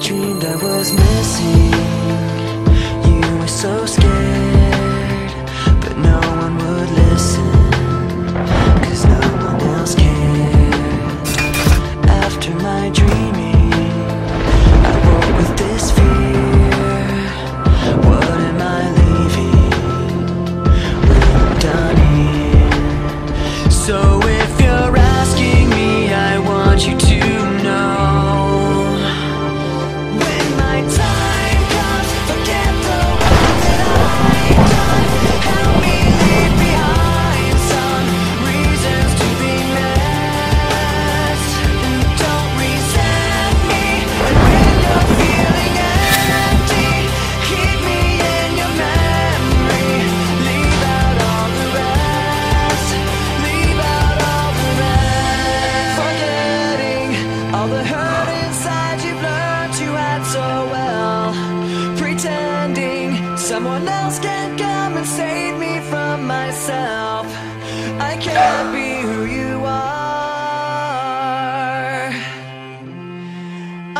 dreamed I was missing. All the hurt inside you've learned to hide so well. Pretending someone else can come and save me from myself. I can't be who you are.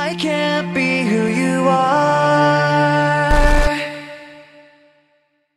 I can't be who you are.